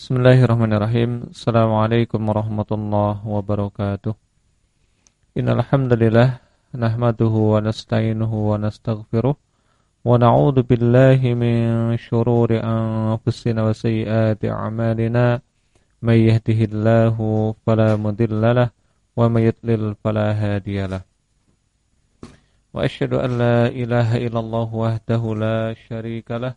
Bismillahirrahmanirrahim. Assalamualaikum warahmatullahi wabarakatuh. Innal hamdalillah nahmaduhu wa nasta'inuhu wa nastaghfiruh wa na'udzu billahi min shururi anfusina wa sayyiati a'malina may yahdihillahu fala mudilla wa may yudlil fala hadiyalah. Wa asyhadu an la ilaha illallah wahdahu la syarika lah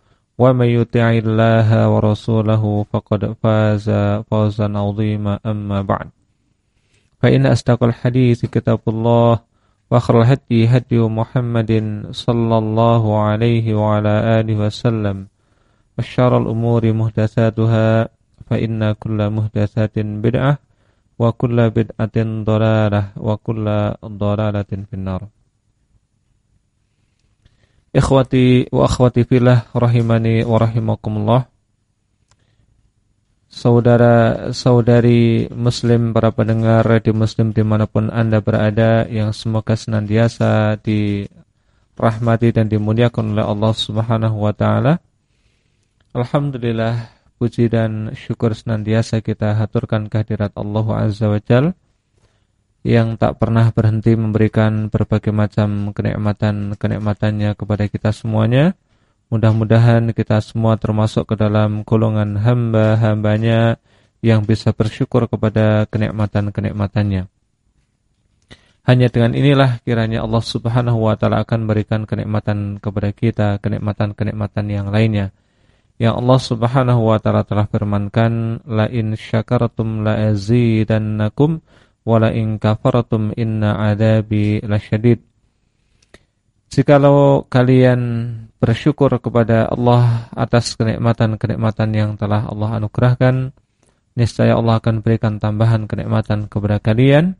ومن يطع الله ورسوله فقد فاز فوزا عظيما. أما بعد. فإن أصدق الحديث كتاب الله وخير الهدي هدي محمد صلى الله عليه وعلى آله وسلم. وشر الأمور محدثاتها فإن كل محدثات بدعة وكل بدعة ضلالة وكل ضلالة في النار. Ikhwati wa akhwati filah rahimani wa rahimakumullah. Saudara-saudari muslim para pendengar radio muslim di mana pun anda berada Yang semoga senantiasa dirahmati dan dimuliakan oleh Allah subhanahu wa ta'ala. Alhamdulillah puji dan syukur senantiasa kita haturkan kehadirat Allah azza wa jalla yang tak pernah berhenti memberikan berbagai macam kenikmatan-kenikmatannya kepada kita semuanya. Mudah-mudahan kita semua termasuk ke dalam golongan hamba-hambanya yang bisa bersyukur kepada kenikmatan-kenikmatannya. Hanya dengan inilah kiranya Allah subhanahu wa ta'ala akan berikan kenikmatan kepada kita, kenikmatan-kenikmatan yang lainnya. Yang Allah subhanahu wa ta'ala telah firmankan, La in syakartum la azidannakum, wala in kafartum inna adabi lasyadid Jikalau kalian bersyukur kepada Allah atas kenikmatan-kenikmatan yang telah Allah anugerahkan, niscaya Allah akan berikan tambahan kenikmatan kepada kalian.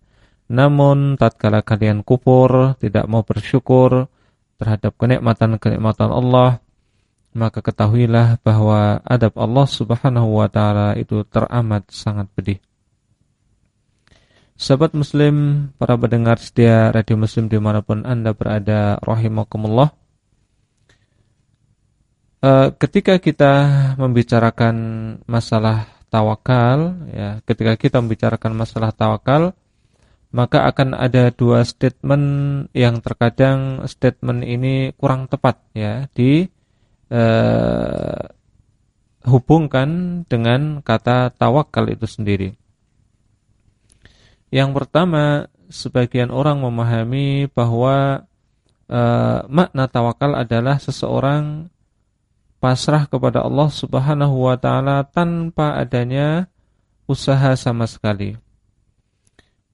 Namun tatkala kalian kufur, tidak mau bersyukur terhadap kenikmatan-kenikmatan Allah, maka ketahuilah bahwa adab Allah Subhanahu wa taala itu teramat sangat pedih. Sahabat muslim, para pendengar setia radio muslim di mana pun anda berada, rahimakumullah. E, ketika kita membicarakan masalah tawakal, ya, ketika kita membicarakan masalah tawakal, maka akan ada dua statement yang terkadang statement ini kurang tepat, ya, di e, hubungkan dengan kata tawakal itu sendiri. Yang pertama, sebagian orang memahami bahwa e, makna tawakal adalah seseorang pasrah kepada Allah Subhanahu wa taala tanpa adanya usaha sama sekali.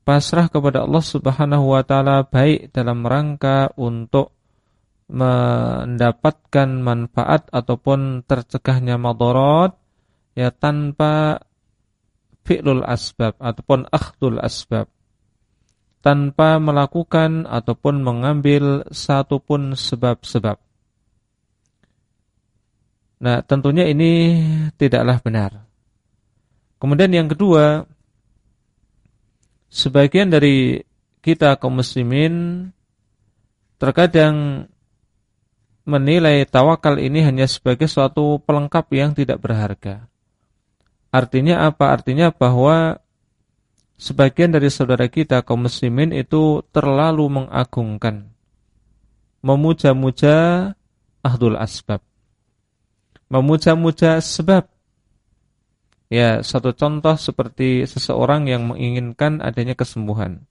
Pasrah kepada Allah Subhanahu wa taala baik dalam rangka untuk mendapatkan manfaat ataupun tercegahnya madarat ya tanpa fi'lul asbab ataupun akhdul asbab tanpa melakukan ataupun mengambil satupun sebab-sebab. Nah, tentunya ini tidaklah benar. Kemudian yang kedua, sebagian dari kita kaum muslimin terkadang menilai tawakal ini hanya sebagai suatu pelengkap yang tidak berharga. Artinya apa? Artinya bahwa sebagian dari saudara kita kaum muslimin itu terlalu mengagungkan memuja-muja ahdul asbab. Memuja-muja sebab. Ya, satu contoh seperti seseorang yang menginginkan adanya kesembuhan.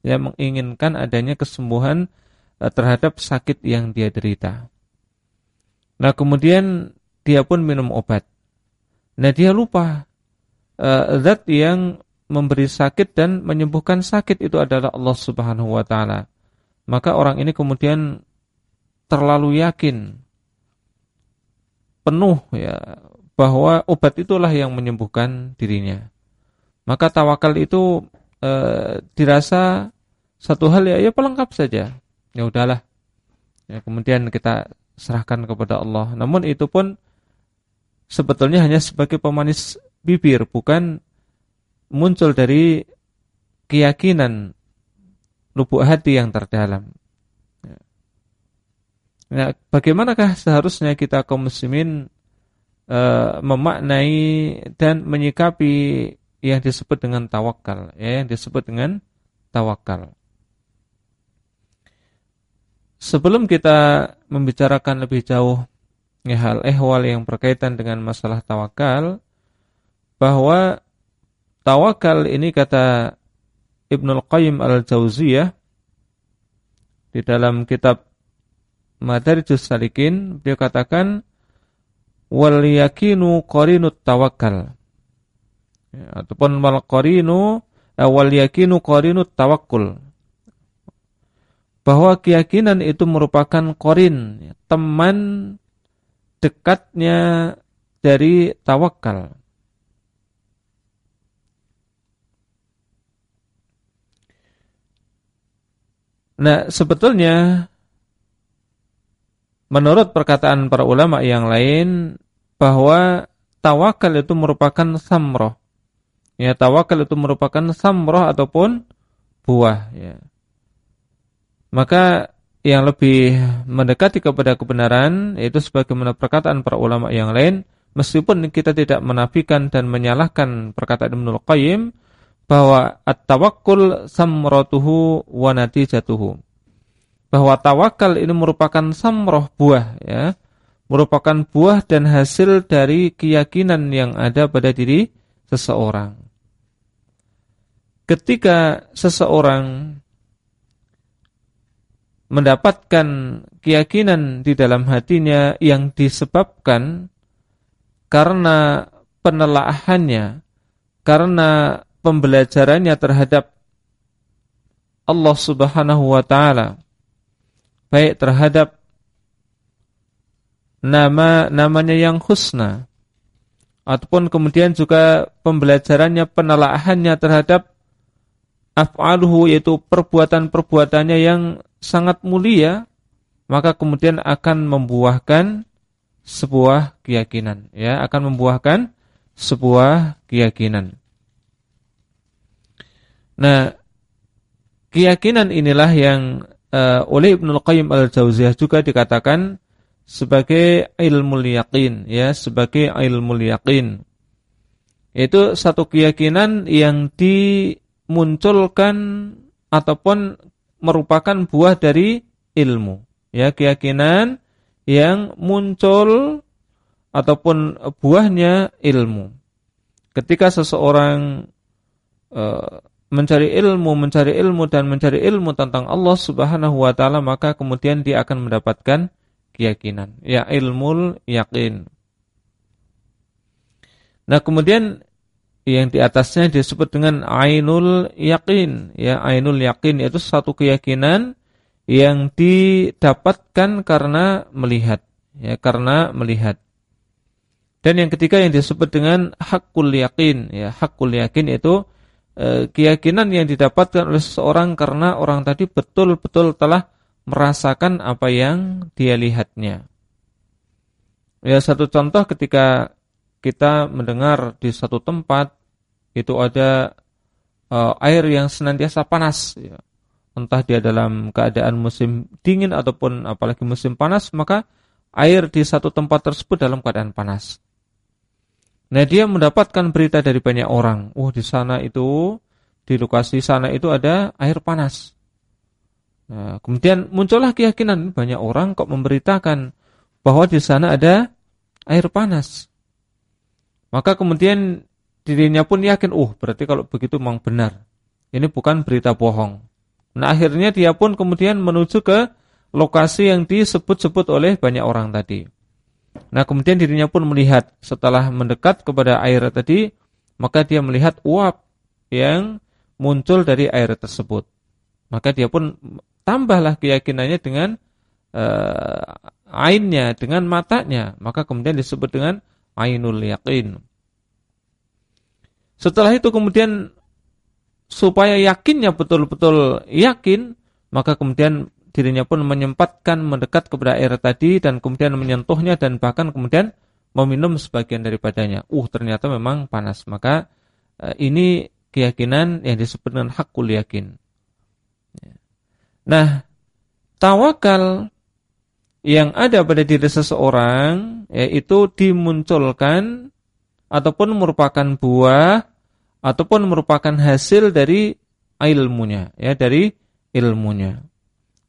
ya menginginkan adanya kesembuhan uh, terhadap sakit yang dia derita. Nah, kemudian dia pun minum obat. Nah, dia lupa uh, zat yang memberi sakit dan menyembuhkan sakit itu adalah Allah Subhanahu wa taala. Maka orang ini kemudian terlalu yakin penuh ya bahwa obat itulah yang menyembuhkan dirinya. Maka tawakal itu e, dirasa satu hal ya ya pelengkap saja. Ya udahlah. Ya kemudian kita serahkan kepada Allah. Namun itu pun sebetulnya hanya sebagai pemanis bibir, bukan muncul dari keyakinan lubuk hati yang terdalam. Nah, bagaimanakah seharusnya kita kaum muslimin uh, memaknai dan menyikapi yang disebut dengan tawakal, ya, yang disebut dengan tawakal. Sebelum kita membicarakan lebih jauh ya, hal ehwal yang berkaitan dengan masalah tawakal, bahwa tawakal ini kata Ibnul Qayyim Al-Jauziyah di dalam kitab Madarijus Salikin beliau katakan wal yakinu qarinut tawakkal. Ya, ataupun wal qarinu eh, wal yakinu qarinut tawakkul. Bahwa keyakinan itu merupakan korin, ya, teman dekatnya dari tawakal. Nah, sebetulnya menurut perkataan para ulama yang lain bahwa tawakal itu merupakan samroh. Ya, tawakal itu merupakan samroh ataupun buah ya. Maka yang lebih mendekati kepada kebenaran yaitu sebagaimana perkataan para ulama yang lain meskipun kita tidak menafikan dan menyalahkan perkataan Ibnu Qayyim bahwa at-tawakkul samratuhu wa natijatuhu. Bahwa tawakal ini merupakan samroh buah ya. Merupakan buah dan hasil dari keyakinan yang ada pada diri seseorang. Ketika seseorang mendapatkan keyakinan di dalam hatinya yang disebabkan karena penelaahannya karena pembelajarannya terhadap Allah Subhanahu wa taala baik terhadap nama namanya yang husna ataupun kemudian juga pembelajarannya penelaahannya terhadap af'aluhu yaitu perbuatan-perbuatannya yang sangat mulia maka kemudian akan membuahkan sebuah keyakinan ya akan membuahkan sebuah keyakinan nah keyakinan inilah yang uh, oleh Ibnu Qayyim Al-Jauziyah juga dikatakan sebagai ilmu yakin ya, sebagai ilmu yakin. Itu satu keyakinan yang dimunculkan ataupun merupakan buah dari ilmu. Ya, keyakinan yang muncul ataupun buahnya ilmu. Ketika seseorang uh, mencari ilmu, mencari ilmu dan mencari ilmu tentang Allah Subhanahu wa taala maka kemudian dia akan mendapatkan keyakinan, ya ilmu yakin. Nah, kemudian yang di atasnya disebut dengan ainul yakin, ya ainul yakin yaitu satu keyakinan yang didapatkan karena melihat, ya karena melihat. Dan yang ketiga yang disebut dengan hakul yakin, ya hakul yakin itu E, keyakinan yang didapatkan oleh seseorang karena orang tadi betul-betul telah merasakan apa yang dia lihatnya. Ya satu contoh ketika kita mendengar di satu tempat itu ada uh, air yang senantiasa panas ya. Entah dia dalam keadaan musim dingin ataupun apalagi musim panas maka air di satu tempat tersebut dalam keadaan panas. Nah dia mendapatkan berita dari banyak orang. Oh di sana itu di lokasi sana itu ada air panas. Nah, kemudian muncullah keyakinan banyak orang kok memberitakan bahwa di sana ada air panas. Maka kemudian dirinya pun yakin, oh berarti kalau begitu memang benar. Ini bukan berita bohong. Nah akhirnya dia pun kemudian menuju ke lokasi yang disebut-sebut oleh banyak orang tadi. Nah kemudian dirinya pun melihat setelah mendekat kepada air tadi, maka dia melihat uap yang muncul dari air tersebut. Maka dia pun tambahlah keyakinannya dengan uh, ainnya, dengan matanya. Maka kemudian disebut dengan ainul yakin. Setelah itu kemudian supaya yakinnya betul-betul yakin, maka kemudian dirinya pun menyempatkan mendekat kepada air tadi dan kemudian menyentuhnya dan bahkan kemudian meminum sebagian daripadanya. Uh, ternyata memang panas. Maka uh, ini keyakinan yang disebut dengan hakul yakin. Ya. Nah, tawakal yang ada pada diri seseorang yaitu dimunculkan ataupun merupakan buah ataupun merupakan hasil dari ilmunya ya dari ilmunya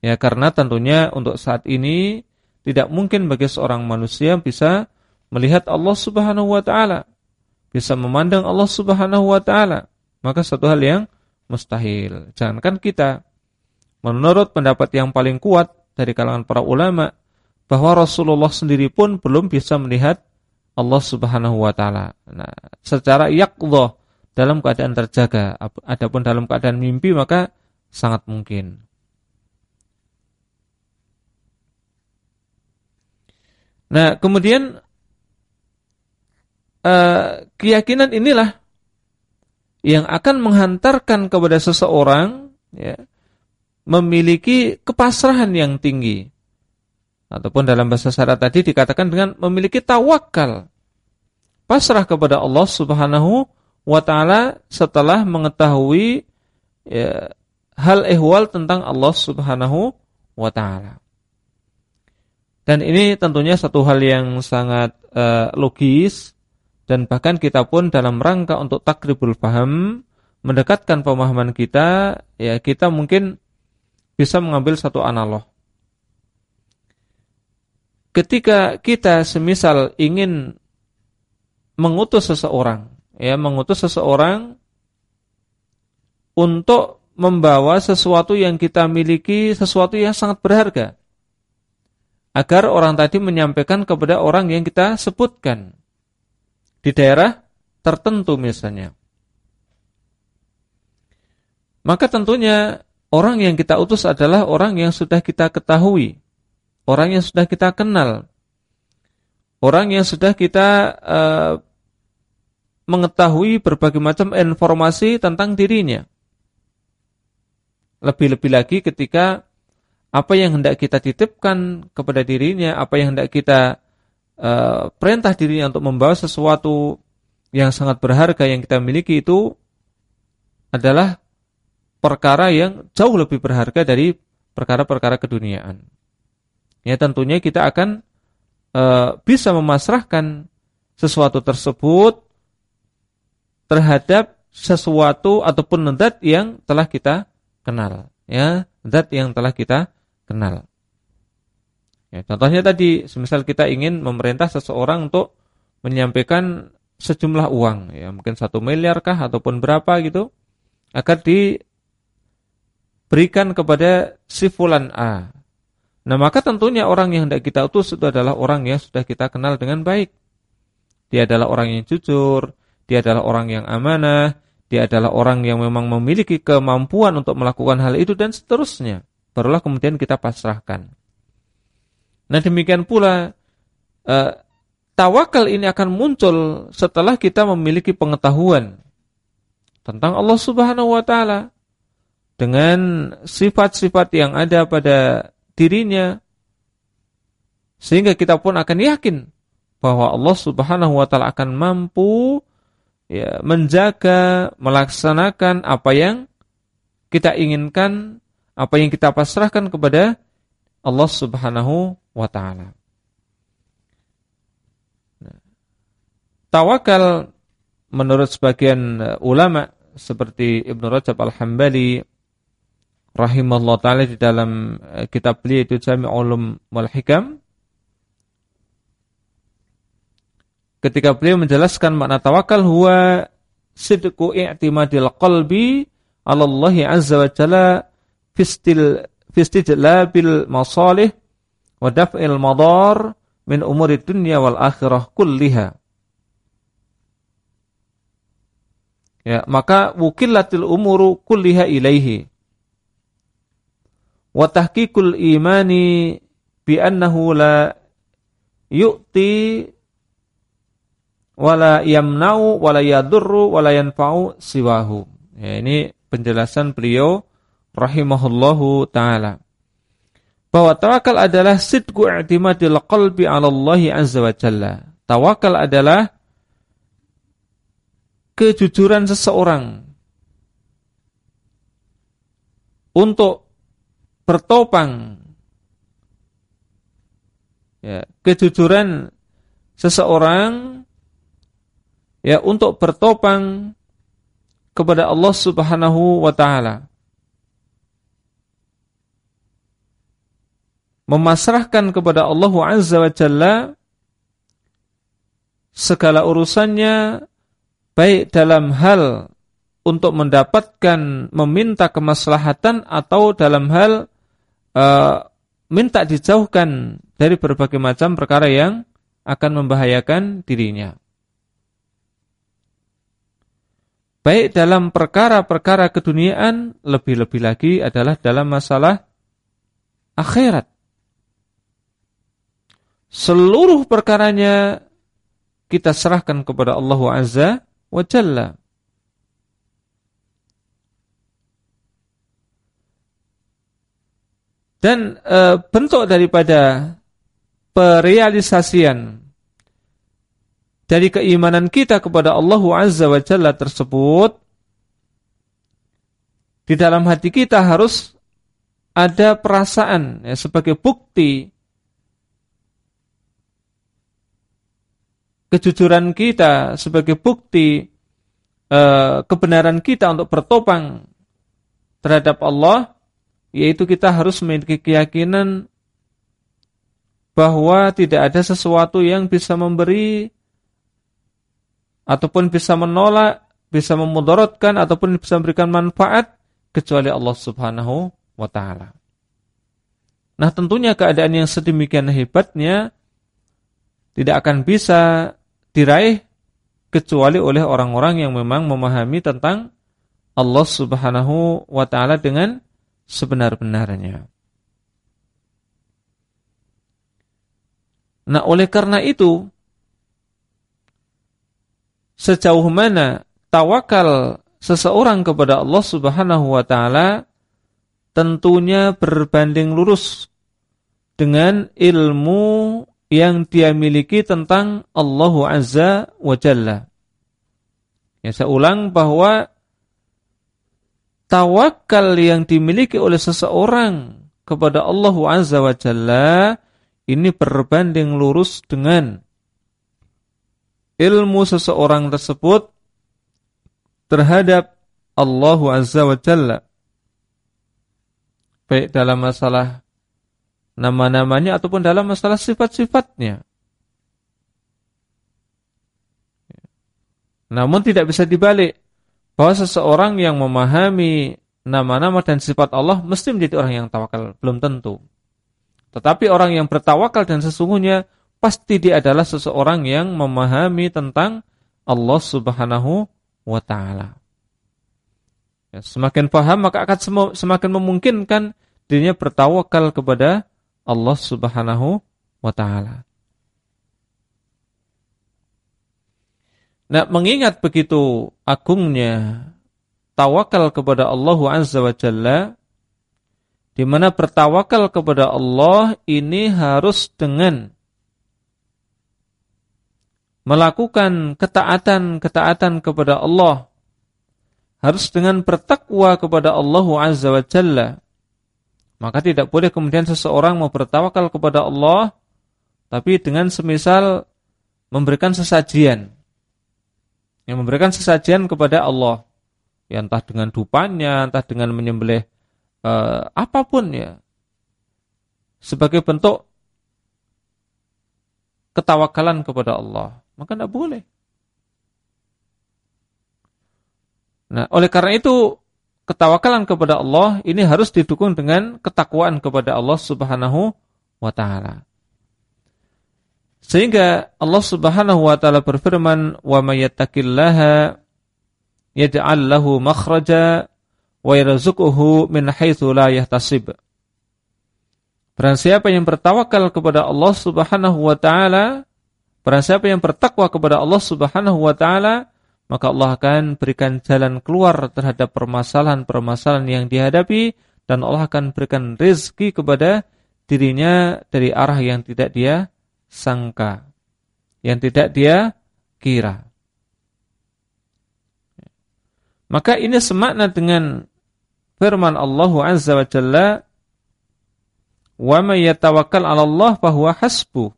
ya karena tentunya untuk saat ini tidak mungkin bagi seorang manusia bisa melihat Allah Subhanahu wa taala bisa memandang Allah Subhanahu wa taala maka satu hal yang mustahil jangankan kita menurut pendapat yang paling kuat dari kalangan para ulama bahwa Rasulullah sendiri pun belum bisa melihat Allah Subhanahu wa taala. Nah, secara yaqdhah dalam keadaan terjaga. Adapun dalam keadaan mimpi maka sangat mungkin. Nah, kemudian uh, keyakinan inilah yang akan menghantarkan kepada seseorang ya, memiliki kepasrahan yang tinggi. Ataupun dalam bahasa syarat tadi dikatakan dengan memiliki tawakal. Pasrah kepada Allah Subhanahu wa taala setelah mengetahui ya, hal ehwal tentang Allah Subhanahu wa taala. Dan ini tentunya satu hal yang sangat uh, logis dan bahkan kita pun dalam rangka untuk takribul paham mendekatkan pemahaman kita ya kita mungkin bisa mengambil satu analog. Ketika kita semisal ingin mengutus seseorang ya mengutus seseorang untuk membawa sesuatu yang kita miliki, sesuatu yang sangat berharga. Agar orang tadi menyampaikan kepada orang yang kita sebutkan di daerah tertentu misalnya. Maka tentunya orang yang kita utus adalah orang yang sudah kita ketahui, orang yang sudah kita kenal, orang yang sudah kita uh, mengetahui berbagai macam informasi tentang dirinya. Lebih-lebih lagi ketika apa yang hendak kita titipkan kepada dirinya, apa yang hendak kita uh, perintah dirinya untuk membawa sesuatu yang sangat berharga yang kita miliki itu adalah perkara yang jauh lebih berharga dari perkara-perkara keduniaan. Ya tentunya kita akan uh, bisa memasrahkan sesuatu tersebut terhadap sesuatu ataupun zat yang telah kita kenal, ya, zat yang telah kita kenal. Ya, contohnya tadi, semisal kita ingin memerintah seseorang untuk menyampaikan sejumlah uang, ya, mungkin satu miliar kah ataupun berapa gitu, agar diberikan kepada si fulan A. Nah, maka tentunya orang yang hendak kita utus itu adalah orang yang sudah kita kenal dengan baik. Dia adalah orang yang jujur, dia adalah orang yang amanah, dia adalah orang yang memang memiliki kemampuan untuk melakukan hal itu dan seterusnya. Barulah kemudian kita pasrahkan. Nah demikian pula eh, tawakal ini akan muncul setelah kita memiliki pengetahuan tentang Allah Subhanahu wa taala dengan sifat-sifat yang ada pada dirinya sehingga kita pun akan yakin bahwa Allah Subhanahu wa taala akan mampu ya, menjaga, melaksanakan apa yang kita inginkan, apa yang kita pasrahkan kepada Allah Subhanahu wa taala. Nah, tawakal menurut sebagian uh, ulama seperti Ibnu Rajab Al-Hambali rahimahullah taala di dalam uh, kitab beliau itu Jami' Ulum wal Hikam ketika beliau menjelaskan makna tawakal huwa sidqu i'timadil qalbi 'ala Allah azza wa jalla fistil fistijlabil masalih wa daf'il madar min umuri dunya wal akhirah kulliha. Ya, maka wukilatil umuru kulliha ilaihi. Wa tahqiqul imani bi annahu la yu'ti wala yamna'u wala yadurru wala yanfa'u siwahu. Ya, ini penjelasan beliau rahimahullahu taala. Bahwa tawakal adalah sidqu i'timadil qalbi 'ala Allah azza wa jalla. Tawakal adalah kejujuran seseorang untuk bertopang ya, kejujuran seseorang ya untuk bertopang kepada Allah Subhanahu wa taala memasrahkan kepada Allah Azza wa Jalla segala urusannya baik dalam hal untuk mendapatkan meminta kemaslahatan atau dalam hal uh, minta dijauhkan dari berbagai macam perkara yang akan membahayakan dirinya. Baik dalam perkara-perkara keduniaan, lebih-lebih lagi adalah dalam masalah akhirat. Seluruh perkaranya kita serahkan kepada Allah Azza wa Jalla. Dan e, bentuk daripada perealisasian dari keimanan kita kepada Allah Azza wa Jalla tersebut di dalam hati kita harus ada perasaan ya, sebagai bukti kejujuran kita sebagai bukti e, kebenaran kita untuk bertopang terhadap Allah yaitu kita harus memiliki keyakinan bahwa tidak ada sesuatu yang bisa memberi ataupun bisa menolak, bisa memudaratkan ataupun bisa memberikan manfaat kecuali Allah Subhanahu wa taala. Nah, tentunya keadaan yang sedemikian hebatnya tidak akan bisa diraih kecuali oleh orang-orang yang memang memahami tentang Allah Subhanahu wa taala dengan sebenar-benarnya. Nah, oleh karena itu sejauh mana tawakal seseorang kepada Allah Subhanahu wa taala tentunya berbanding lurus dengan ilmu yang dia miliki tentang Allah Azza wa Jalla. Ya, saya ulang bahwa tawakal yang dimiliki oleh seseorang kepada Allah Azza wa Jalla ini berbanding lurus dengan ilmu seseorang tersebut terhadap Allah Azza wa Jalla. Baik dalam masalah nama-namanya ataupun dalam masalah sifat-sifatnya. Namun tidak bisa dibalik bahwa seseorang yang memahami nama-nama dan sifat Allah mesti menjadi orang yang tawakal, belum tentu. Tetapi orang yang bertawakal dan sesungguhnya pasti dia adalah seseorang yang memahami tentang Allah Subhanahu wa taala. Ya, semakin paham maka akan semakin memungkinkan dirinya bertawakal kepada Allah Subhanahu wa taala. Nah, mengingat begitu agungnya tawakal kepada Allah Azza wa Jalla di mana bertawakal kepada Allah ini harus dengan melakukan ketaatan-ketaatan kepada Allah harus dengan bertakwa kepada Allah Azza wa Jalla maka tidak boleh kemudian seseorang mau bertawakal kepada Allah tapi dengan semisal memberikan sesajian yang memberikan sesajian kepada Allah. Ya entah dengan dupanya, entah dengan menyembelih uh, apa pun ya. Sebagai bentuk ketawakalan kepada Allah. Maka tidak boleh. Nah, oleh karena itu ketawakalan kepada Allah ini harus didukung dengan ketakwaan kepada Allah Subhanahu wa taala. Sehingga Allah Subhanahu wa taala berfirman, "Wa may yattaqillaha yaj'al lahu makhraja wa yarzuquhu min haitsu la yahtasib." Barang siapa yang bertawakal kepada Allah Subhanahu wa taala, barang siapa yang bertakwa kepada Allah Subhanahu wa taala, maka Allah akan berikan jalan keluar terhadap permasalahan-permasalahan yang dihadapi dan Allah akan berikan rezeki kepada dirinya dari arah yang tidak dia sangka, yang tidak dia kira. Maka ini semakna dengan firman Allah Azza wa Jalla, "Wa may yatawakkal 'ala Allah fahuwa hasbuh."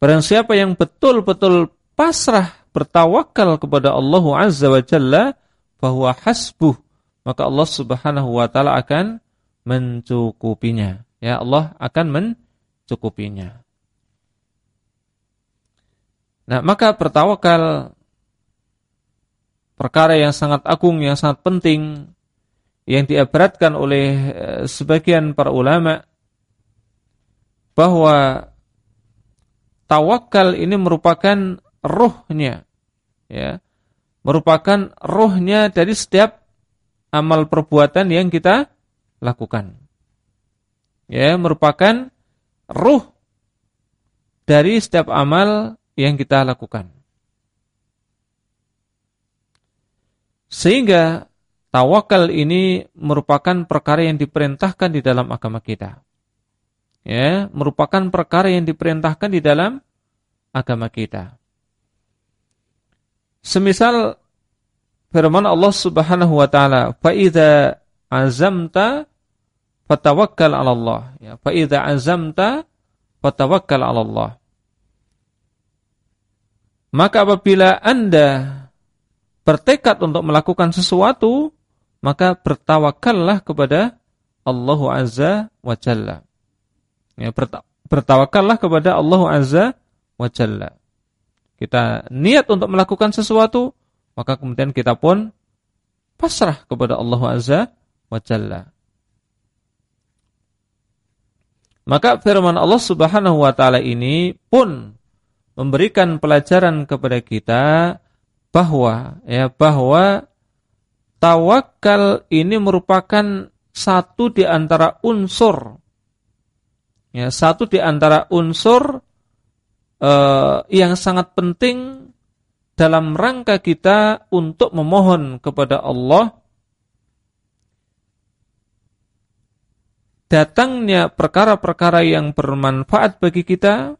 Barang siapa yang betul-betul pasrah bertawakal kepada Allah Azza wa Jalla, fahuwa hasbuh, maka Allah Subhanahu wa taala akan mencukupinya. Ya, Allah akan mencukupinya mencukupinya. Nah, maka bertawakal perkara yang sangat agung, yang sangat penting yang diabaratkan oleh eh, sebagian para ulama bahwa tawakal ini merupakan rohnya ya merupakan rohnya dari setiap amal perbuatan yang kita lakukan ya merupakan ruh dari setiap amal yang kita lakukan. Sehingga tawakal ini merupakan perkara yang diperintahkan di dalam agama kita. Ya, merupakan perkara yang diperintahkan di dalam agama kita. Semisal firman Allah Subhanahu wa taala, "Fa idza azamta fatawakkal 'ala Allah. Ya, fa idza azamta fatawakkal 'ala Allah. Maka apabila Anda bertekad untuk melakukan sesuatu, maka bertawakallah kepada Allah Azza wa Jalla. Ya, bertawakallah kepada Allah Azza wa Jalla. Kita niat untuk melakukan sesuatu, maka kemudian kita pun pasrah kepada Allah Azza wa Jalla. Maka firman Allah Subhanahu wa taala ini pun memberikan pelajaran kepada kita bahwa ya bahwa tawakal ini merupakan satu di antara unsur ya satu di antara unsur uh, yang sangat penting dalam rangka kita untuk memohon kepada Allah datangnya perkara-perkara yang bermanfaat bagi kita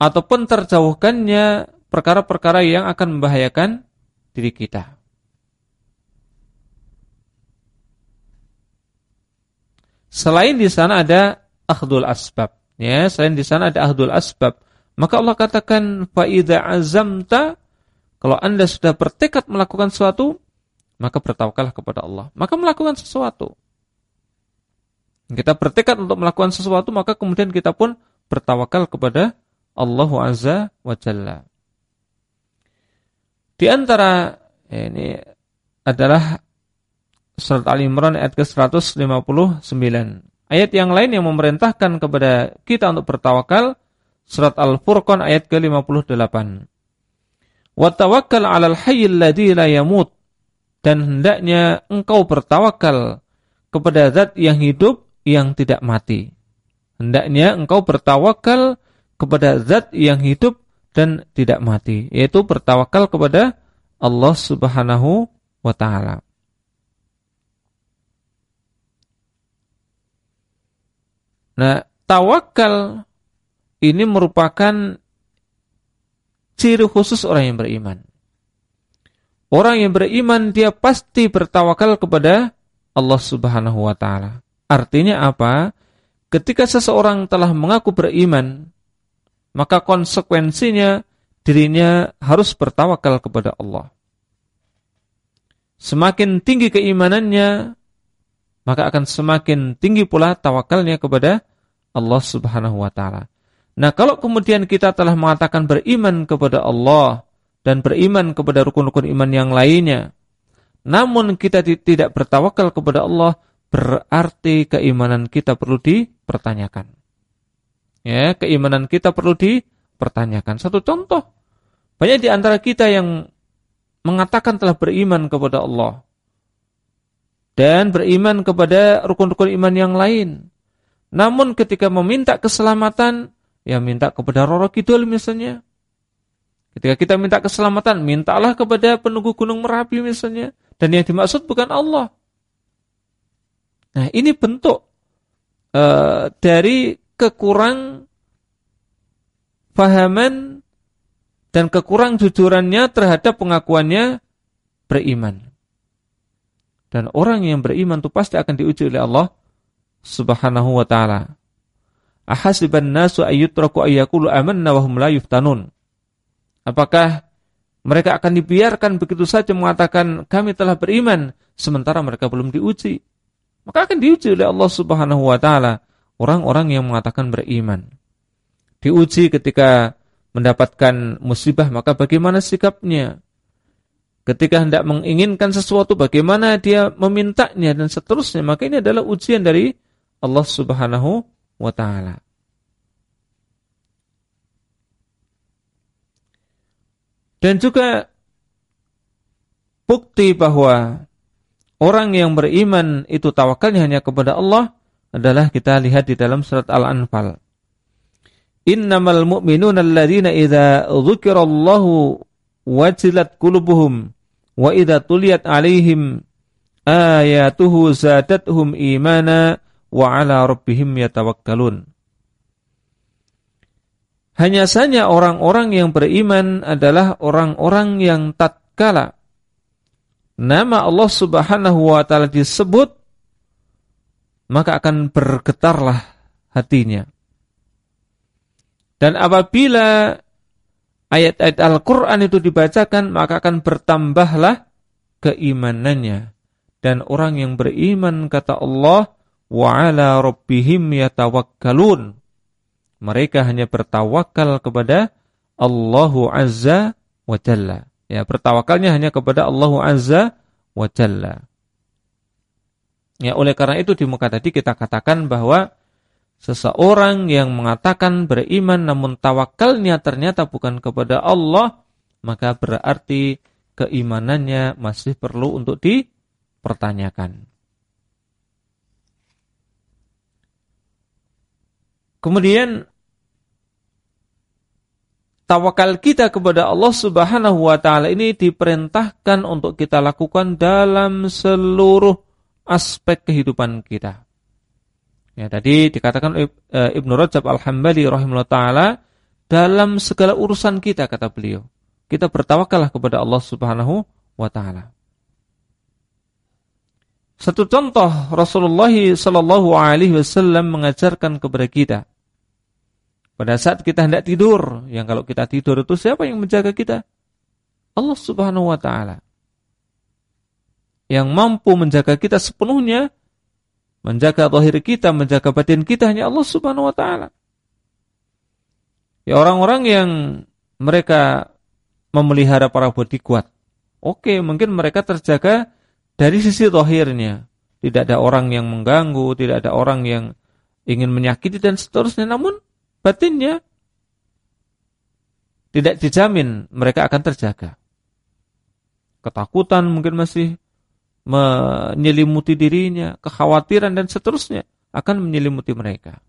ataupun terjauhkannya perkara-perkara yang akan membahayakan diri kita. Selain di sana ada akhdul asbab, ya, selain di sana ada akhdul asbab, maka Allah katakan fa idza azamta kalau Anda sudah bertekad melakukan sesuatu, maka bertawakallah kepada Allah. Maka melakukan sesuatu. Kita bertekad untuk melakukan sesuatu maka kemudian kita pun bertawakal kepada Allah Azza wa Jalla. Di antara ya ini adalah surat Al-Imran ayat ke-159. Ayat yang lain yang memerintahkan kepada kita untuk bertawakal surat Al-Furqan ayat ke-58. Wa tawakkal 'alal hayyil ladzi la yamut dan hendaknya engkau bertawakal kepada zat yang hidup yang tidak mati. Hendaknya engkau bertawakal kepada zat yang hidup dan tidak mati, yaitu bertawakal kepada Allah Subhanahu wa taala. Nah, tawakal ini merupakan ciri khusus orang yang beriman. Orang yang beriman dia pasti bertawakal kepada Allah Subhanahu wa taala. Artinya apa? Ketika seseorang telah mengaku beriman, maka konsekuensinya dirinya harus bertawakal kepada Allah. Semakin tinggi keimanannya, maka akan semakin tinggi pula tawakalnya kepada Allah Subhanahu wa taala. Nah, kalau kemudian kita telah mengatakan beriman kepada Allah dan beriman kepada rukun-rukun iman yang lainnya, namun kita tidak bertawakal kepada Allah, berarti keimanan kita perlu dipertanyakan. Ya, keimanan kita perlu dipertanyakan. Satu contoh, banyak di antara kita yang mengatakan telah beriman kepada Allah dan beriman kepada rukun-rukun iman yang lain. Namun ketika meminta keselamatan, ya minta kepada Roro Kidul misalnya. Ketika kita minta keselamatan, mintalah kepada penunggu gunung Merapi misalnya. Dan yang dimaksud bukan Allah. Nah ini bentuk uh, dari kekurang fahaman dan kekurang jujurannya terhadap pengakuannya beriman. Dan orang yang beriman itu pasti akan diuji oleh Allah Subhanahu wa taala. Ahasiban nasu ayyutraku ayyakulu amanna wa hum la yuftanun. Apakah mereka akan dibiarkan begitu saja mengatakan kami telah beriman sementara mereka belum diuji? Maka akan diuji oleh Allah Subhanahu wa taala orang-orang yang mengatakan beriman. Diuji ketika mendapatkan musibah maka bagaimana sikapnya? Ketika hendak menginginkan sesuatu bagaimana dia memintanya dan seterusnya. Maka ini adalah ujian dari Allah Subhanahu wa taala. Dan juga bukti bahwa orang yang beriman itu tawakalnya hanya kepada Allah adalah kita lihat di dalam surat Al-Anfal. Innamal mu'minuna alladhina idza dzukirallahu wajilat qulubuhum wa idza tuliyat alaihim ayatuhu zadatuhum imana wa ala rabbihim yatawakkalun. Hanya saja orang-orang yang beriman adalah orang-orang yang tatkala nama Allah Subhanahu wa taala disebut maka akan bergetarlah hatinya. Dan apabila ayat-ayat Al-Qur'an itu dibacakan maka akan bertambahlah keimanannya. Dan orang yang beriman kata Allah ala rabbihim yatawakkalun mereka hanya bertawakal kepada Allahu Azza wa Jalla. Ya, bertawakalnya hanya kepada Allahu Azza wa Jalla. Ya, oleh karena itu di muka tadi kita katakan bahwa seseorang yang mengatakan beriman namun tawakalnya ternyata bukan kepada Allah, maka berarti keimanannya masih perlu untuk dipertanyakan. Kemudian tawakal kita kepada Allah Subhanahu wa taala ini diperintahkan untuk kita lakukan dalam seluruh aspek kehidupan kita. Ya, tadi dikatakan e, Ibnu Rajab Al-Hambali rahimahullah taala dalam segala urusan kita kata beliau. Kita bertawakallah kepada Allah Subhanahu wa taala. Satu contoh Rasulullah sallallahu alaihi wasallam mengajarkan kepada kita pada saat kita hendak tidur, yang kalau kita tidur itu siapa yang menjaga kita? Allah Subhanahu wa taala. Yang mampu menjaga kita sepenuhnya, menjaga zahir kita, menjaga batin kita hanya Allah Subhanahu wa taala. Ya orang-orang yang mereka memelihara para bodi kuat. Oke, mungkin mereka terjaga dari sisi zahirnya. Tidak ada orang yang mengganggu, tidak ada orang yang ingin menyakiti dan seterusnya. Namun batinnya tidak dijamin mereka akan terjaga. Ketakutan mungkin masih menyelimuti dirinya, kekhawatiran dan seterusnya akan menyelimuti mereka.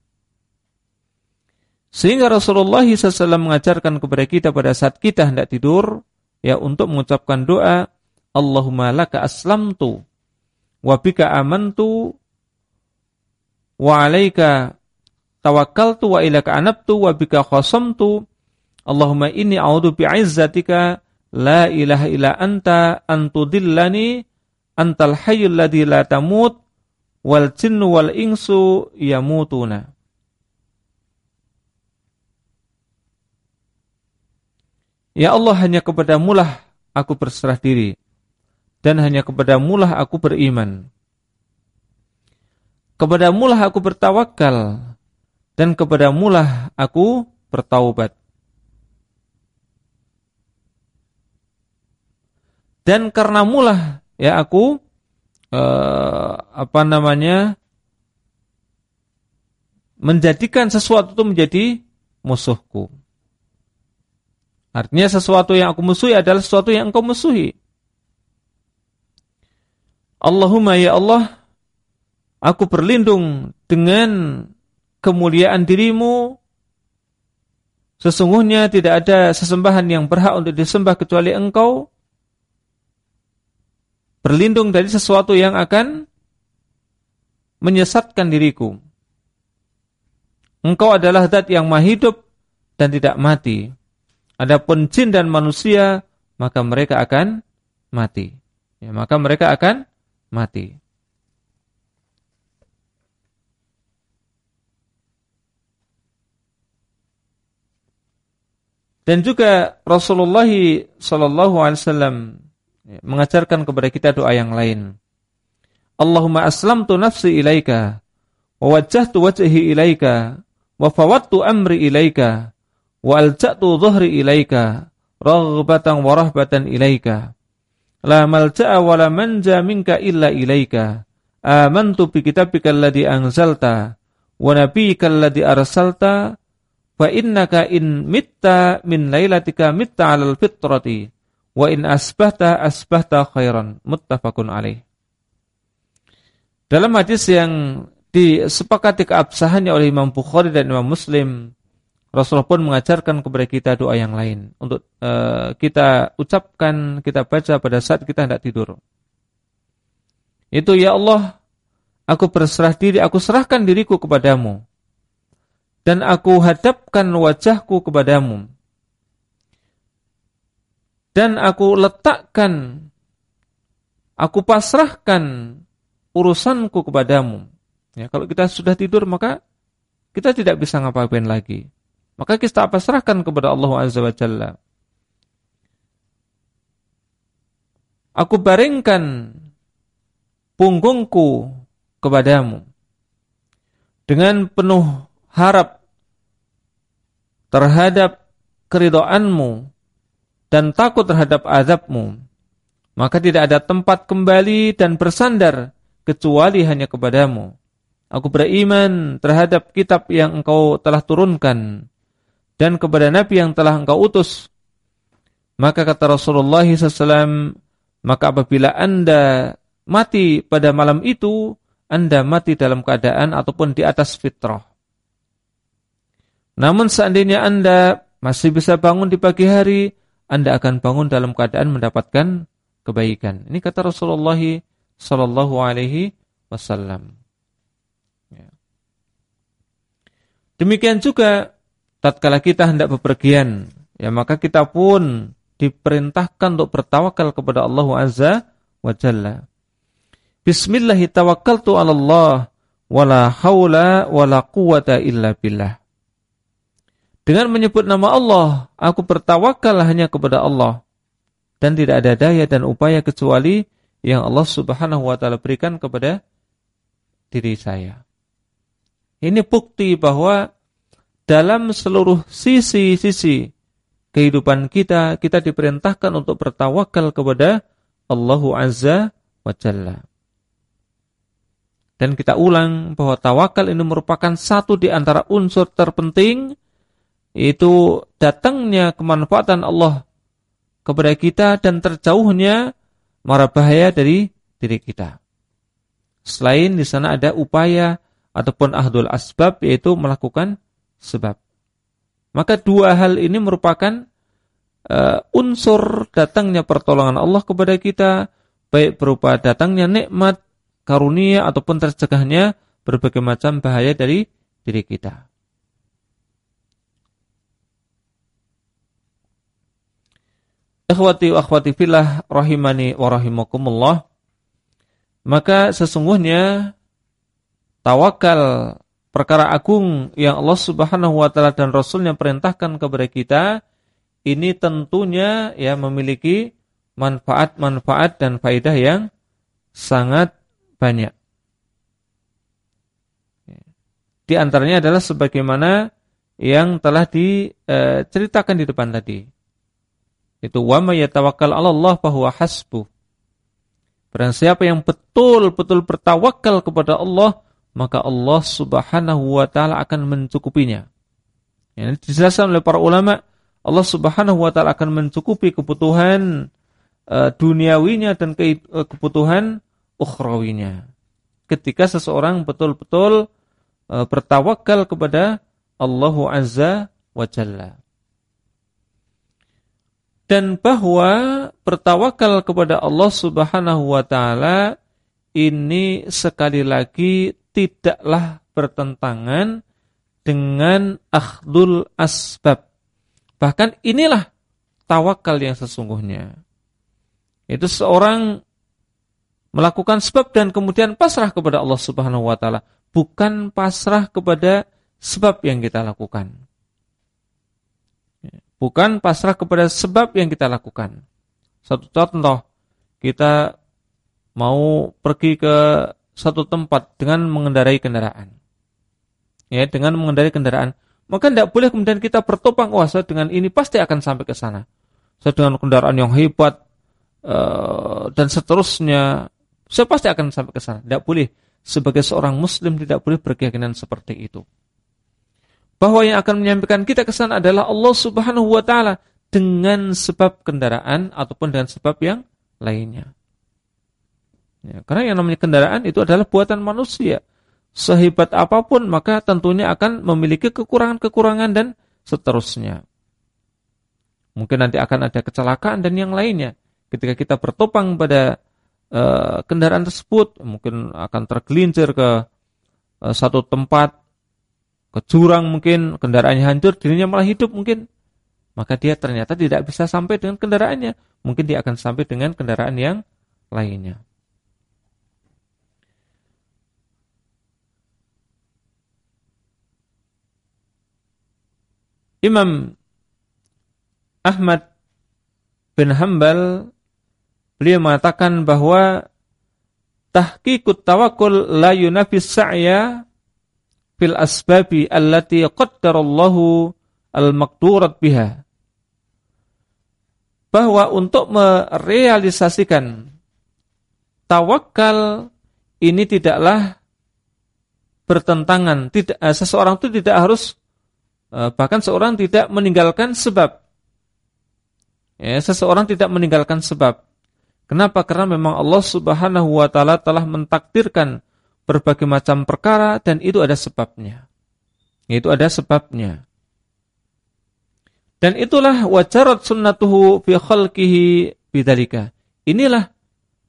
Sehingga Rasulullah SAW mengajarkan kepada kita pada saat kita hendak tidur, ya untuk mengucapkan doa, Allahumma laka aslamtu, wa bika amantu, wa alaika tawakkaltu wa ilaka anabtu wa bika khasamtu Allahumma inni a'udzu bi'izzatika la ilaha illa anta antudillani antal hayyul ladzi la tamut wal jinnu wal insu yamutuna. Ya Allah hanya kepadamu lah aku berserah diri. Dan hanya kepadamu lah aku beriman. Kepadamu lah aku bertawakal dan kepadamulah aku bertaubat. Dan karena mulah ya aku eh, apa namanya menjadikan sesuatu itu menjadi musuhku. Artinya sesuatu yang aku musuhi adalah sesuatu yang engkau musuhi. Allahumma ya Allah, aku berlindung dengan kemuliaan dirimu. Sesungguhnya tidak ada sesembahan yang berhak untuk disembah kecuali engkau. Berlindung dari sesuatu yang akan menyesatkan diriku. Engkau adalah zat yang maha hidup dan tidak mati. Adapun jin dan manusia maka mereka akan mati. Ya, maka mereka akan mati. Dan juga Rasulullah sallallahu alaihi wasallam mengajarkan kepada kita doa yang lain. Allahumma aslamtu nafsi ilaika wa wajjahtu wajhi ilaika wa fawattu amri ilaika wa alja'tu dhuhri ilaika raghbatan wa rahbatan ilaika. La malja'a wa la manja minka illa ilaika. Amantu bi kitabika alladhi anzalta wa nabiyyika alladhi arsalta fa innaka in mitta min lailatika mitta 'alal fitrati wa in asbahta asbahta khairan muttafaqun alaih dalam hadis yang disepakati keabsahannya oleh Imam Bukhari dan Imam Muslim Rasulullah pun mengajarkan kepada kita doa yang lain untuk uh, kita ucapkan, kita baca pada saat kita hendak tidur. Itu ya Allah, aku berserah diri, aku serahkan diriku kepadamu. Dan aku hadapkan wajahku kepadamu. Dan aku letakkan, aku pasrahkan urusanku kepadamu. Ya, kalau kita sudah tidur maka kita tidak bisa ngapain lagi. Maka kita pasrahkan kepada Allah Azza wa Jalla. Aku baringkan punggungku kepadamu dengan penuh harap terhadap keridoanmu dan takut terhadap azabmu. Maka tidak ada tempat kembali dan bersandar kecuali hanya kepadamu. Aku beriman terhadap kitab yang engkau telah turunkan dan kepada Nabi yang telah engkau utus. Maka kata Rasulullah SAW, maka apabila anda mati pada malam itu, anda mati dalam keadaan ataupun di atas fitrah. Namun seandainya anda masih bisa bangun di pagi hari, anda akan bangun dalam keadaan mendapatkan kebaikan. Ini kata Rasulullah Sallallahu Alaihi Wasallam. Ya. Demikian juga tatkala kita hendak bepergian, ya maka kita pun diperintahkan untuk bertawakal kepada Allah Azza wa Jalla. Bismillah tawakkaltu 'ala Allah wala haula wala quwata illa billah. Dengan menyebut nama Allah, aku bertawakal hanya kepada Allah dan tidak ada daya dan upaya kecuali yang Allah Subhanahu wa taala berikan kepada diri saya. Ini bukti bahwa dalam seluruh sisi-sisi kehidupan kita, kita diperintahkan untuk bertawakal kepada Allah Azza wa Jalla. Dan kita ulang bahwa tawakal ini merupakan satu di antara unsur terpenting itu datangnya kemanfaatan Allah kepada kita dan terjauhnya mara bahaya dari diri kita. Selain di sana ada upaya ataupun ahdul asbab yaitu melakukan sebab. Maka dua hal ini merupakan uh, unsur datangnya pertolongan Allah kepada kita, baik berupa datangnya nikmat, karunia ataupun tercegahnya berbagai macam bahaya dari diri kita. Ikhwati wa akhwati fillah rahimani wa rahimakumullah. Maka sesungguhnya tawakal perkara agung yang Allah Subhanahu wa taala dan Rasulnya perintahkan kepada kita ini tentunya ya memiliki manfaat-manfaat dan faidah yang sangat banyak. Di antaranya adalah sebagaimana yang telah diceritakan di depan tadi. Itu wa may yatawakkal 'ala Allah fa huwa hasbuh. Barang siapa yang betul-betul bertawakal kepada Allah, maka Allah Subhanahu wa taala akan mencukupinya. Ya, ini dijelaskan oleh para ulama, Allah Subhanahu wa taala akan mencukupi kebutuhan uh, duniawinya dan ke, uh, kebutuhan ukhrawinya. Ketika seseorang betul-betul uh, bertawakal kepada Allah Azza wa Jalla. Dan bahwa bertawakal kepada Allah Subhanahu wa taala ini sekali lagi tidaklah bertentangan dengan akhdul asbab. Bahkan inilah tawakal yang sesungguhnya. Itu seorang melakukan sebab dan kemudian pasrah kepada Allah Subhanahu wa taala, bukan pasrah kepada sebab yang kita lakukan. Bukan pasrah kepada sebab yang kita lakukan. Satu contoh, kita mau pergi ke satu tempat dengan mengendarai kendaraan. Ya, dengan mengendarai kendaraan. Maka tidak boleh kemudian kita bertopang kuasa dengan ini pasti akan sampai ke sana. Saya dengan kendaraan yang hebat uh, dan seterusnya, saya pasti akan sampai ke sana. Tidak boleh. Sebagai seorang muslim tidak boleh berkeyakinan seperti itu bahwa yang akan menyampaikan kita ke sana adalah Allah Subhanahu wa taala dengan sebab kendaraan ataupun dengan sebab yang lainnya. Ya, karena yang namanya kendaraan itu adalah buatan manusia. Sehebat apa pun maka tentunya akan memiliki kekurangan-kekurangan dan seterusnya. Mungkin nanti akan ada kecelakaan dan yang lainnya. Ketika kita bertopang pada uh, kendaraan tersebut, mungkin akan tergelincir ke uh, satu tempat ke jurang mungkin, kendaraannya hancur, dirinya malah hidup mungkin. Maka dia ternyata tidak bisa sampai dengan kendaraannya. Mungkin dia akan sampai dengan kendaraan yang lainnya. Imam Ahmad bin Hambal beliau mengatakan bahwa tahqiqut tawakkul la yunafis sa'ya fil asbabi allati qaddarallahu al-maqdurat biha. Bahwa untuk merealisasikan tawakal ini tidaklah bertentangan. Tidak, eh, seseorang itu tidak harus eh, bahkan seorang tidak meninggalkan sebab. Ya, seseorang tidak meninggalkan sebab. Kenapa? Karena memang Allah Subhanahu wa taala telah mentakdirkan berbagai macam perkara dan itu ada sebabnya. Itu ada sebabnya. Dan itulah wajarat sunnatuhu fi khalqihi bidzalika. Inilah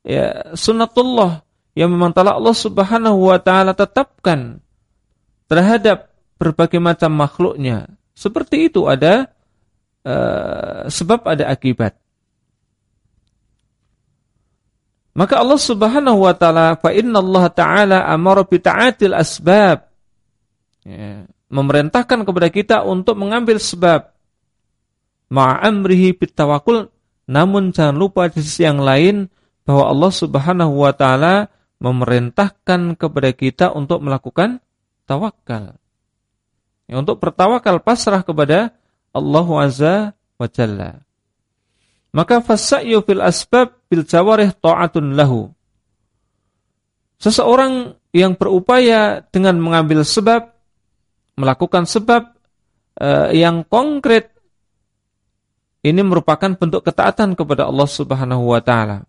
ya sunnatullah yang memang telah Allah Subhanahu wa taala tetapkan terhadap berbagai macam makhluknya. Seperti itu ada uh, sebab ada akibat. Maka Allah Subhanahu wa taala fa Allah taala amara bi ta'atil asbab. Ya, memerintahkan kepada kita untuk mengambil sebab ma'amrihi bitawakul namun jangan lupa di sisi yang lain bahwa Allah Subhanahu wa taala memerintahkan kepada kita untuk melakukan tawakal. Ya, untuk bertawakal pasrah kepada Allah Azza wa Jalla. Maka fasa'yu fil asbab bil jawarih ta'atun lahu. Seseorang yang berupaya dengan mengambil sebab, melakukan sebab uh, yang konkret, ini merupakan bentuk ketaatan kepada Allah Subhanahu wa taala.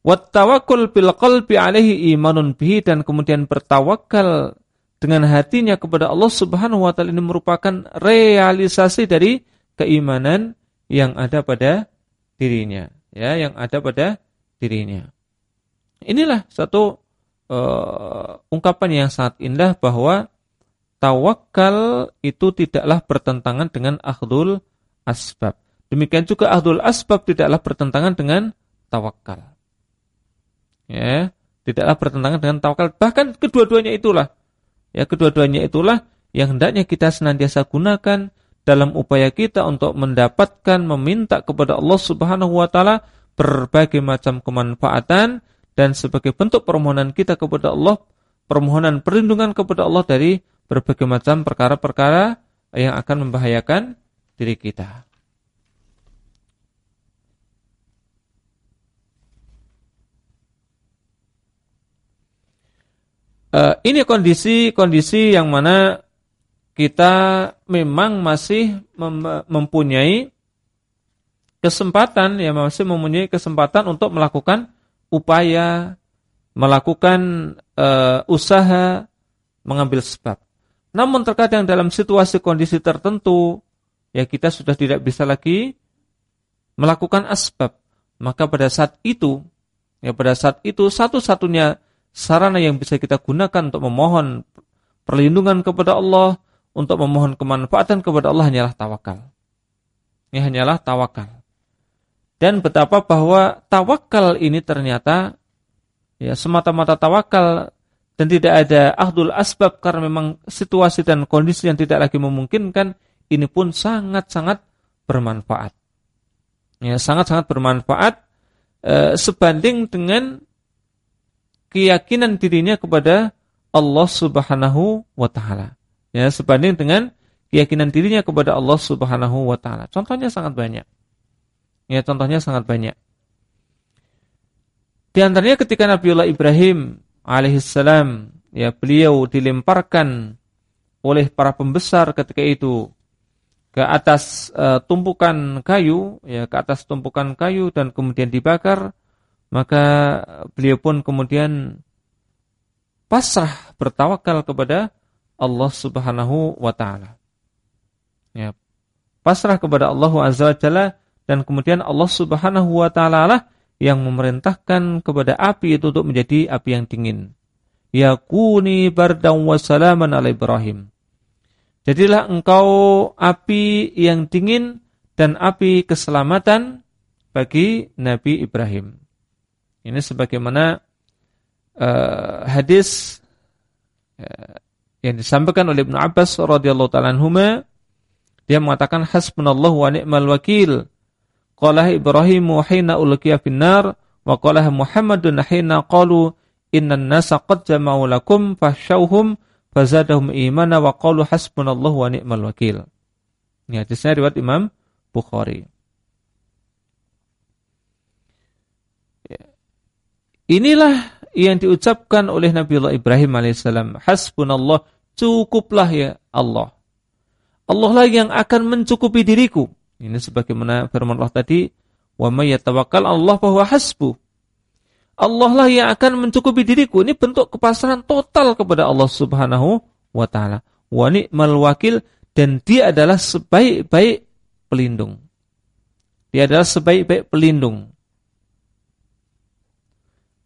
Wat bil qalbi alaihi imanun bihi dan kemudian bertawakal dengan hatinya kepada Allah Subhanahu wa taala ini merupakan realisasi dari keimanan yang ada pada dirinya, ya, yang ada pada dirinya. Inilah satu uh, ungkapan yang sangat indah bahwa tawakal itu tidaklah bertentangan dengan akhdul asbab. Demikian juga akhdul asbab tidaklah bertentangan dengan tawakal. Ya, tidaklah bertentangan dengan tawakal. Bahkan kedua-duanya itulah ya kedua-duanya itulah yang hendaknya kita senantiasa gunakan dalam upaya kita untuk mendapatkan meminta kepada Allah Subhanahu wa taala berbagai macam kemanfaatan dan sebagai bentuk permohonan kita kepada Allah, permohonan perlindungan kepada Allah dari berbagai macam perkara-perkara yang akan membahayakan diri kita. Uh, ini kondisi-kondisi yang mana kita memang masih mem mempunyai kesempatan ya masih mempunyai kesempatan untuk melakukan upaya melakukan uh, usaha mengambil sebab. Namun terkadang dalam situasi kondisi tertentu ya kita sudah tidak bisa lagi melakukan asbab. Maka pada saat itu ya pada saat itu satu-satunya sarana yang bisa kita gunakan untuk memohon perlindungan kepada Allah untuk memohon kemanfaatan kepada Allah hanyalah tawakal. Ini hanyalah tawakal. Dan betapa bahwa tawakal ini ternyata ya semata-mata tawakal dan tidak ada ahdul asbab karena memang situasi dan kondisi yang tidak lagi memungkinkan ini pun sangat-sangat bermanfaat. Ya, sangat-sangat bermanfaat eh, sebanding dengan keyakinan dirinya kepada Allah Subhanahu wa taala ya sebanding dengan keyakinan dirinya kepada Allah Subhanahu wa taala. Contohnya sangat banyak. Ya, contohnya sangat banyak. Di antaranya ketika Nabiullah Ibrahim alaihissalam ya beliau dilemparkan oleh para pembesar ketika itu ke atas uh, tumpukan kayu ya ke atas tumpukan kayu dan kemudian dibakar maka beliau pun kemudian pasrah bertawakal kepada Allah Subhanahu wa taala. Ya. Pasrah kepada Allah Azza wa Jalla dan kemudian Allah Subhanahu wa taala lah yang memerintahkan kepada api itu untuk menjadi api yang dingin. Ya kuni bardan wa salaman ala Ibrahim. Jadilah engkau api yang dingin dan api keselamatan bagi Nabi Ibrahim. Ini sebagaimana uh, hadis uh, yang disampaikan oleh Ibnu Abbas radhiyallahu taala anhuma dia mengatakan hasbunallahu wa ni'mal wakil. Qala Ibrahim hina ulqiya finnar wa qala Muhammadun hina qalu innan nasa qad jama'u lakum fahsyauhum fazadahum imana wa qalu hasbunallahu wa ni'mal wakil. Ini hadisnya riwayat Imam Bukhari. Ya. Inilah yang diucapkan oleh Nabiullah Ibrahim alaihissalam. Hasbunallah, cukuplah ya Allah. Allah lah yang akan mencukupi diriku. Ini sebagaimana firman Allah tadi, wa may yatawakkal Allah bahwa hasbu. Allah lah yang akan mencukupi diriku. Ini bentuk kepasrahan total kepada Allah Subhanahu wa taala. Wa ni'mal wakil dan dia adalah sebaik-baik pelindung. Dia adalah sebaik-baik pelindung.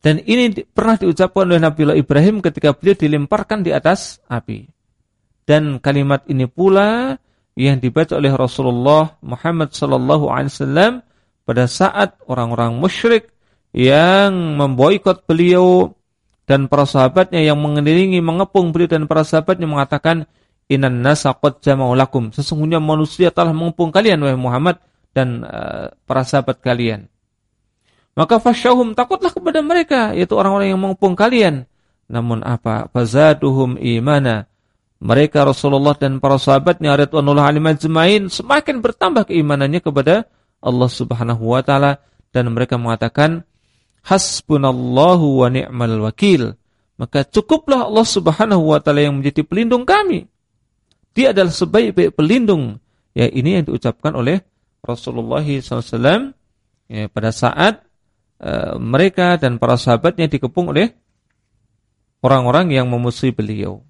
Dan ini pernah diucapkan oleh Nabiullah Ibrahim ketika beliau dilemparkan di atas api. Dan kalimat ini pula yang dibaca oleh Rasulullah Muhammad sallallahu alaihi wasallam pada saat orang-orang musyrik yang memboikot beliau dan para sahabatnya yang mengelilingi mengepung beliau dan para sahabatnya mengatakan inan nasa qad jama'u lakum sesungguhnya manusia telah mengepung kalian wahai Muhammad dan uh, para sahabat kalian maka fasyahum takutlah kepada mereka yaitu orang-orang yang mengepung kalian. Namun apa? Fazaduhum imana. Mereka Rasulullah dan para sahabatnya radhiyallahu alim ajmain semakin bertambah keimanannya kepada Allah Subhanahu wa taala dan mereka mengatakan hasbunallahu wa ni'mal wakil. Maka cukuplah Allah Subhanahu wa taala yang menjadi pelindung kami. Dia adalah sebaik-baik pelindung. Ya ini yang diucapkan oleh Rasulullah SAW ya, pada saat Eh, mereka dan para sahabatnya dikepung oleh orang-orang yang memusuhi beliau.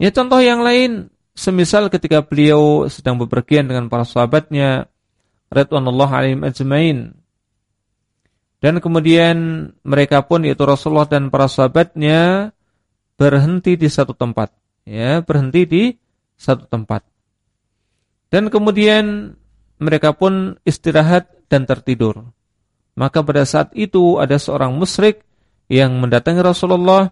Ya contoh yang lain, semisal ketika beliau sedang bepergian dengan para sahabatnya, radhiyallahu alaihim ajmain. Dan kemudian mereka pun yaitu Rasulullah dan para sahabatnya berhenti di satu tempat, ya, berhenti di satu tempat. Dan kemudian mereka pun istirahat dan tertidur. Maka pada saat itu ada seorang musyrik yang mendatangi Rasulullah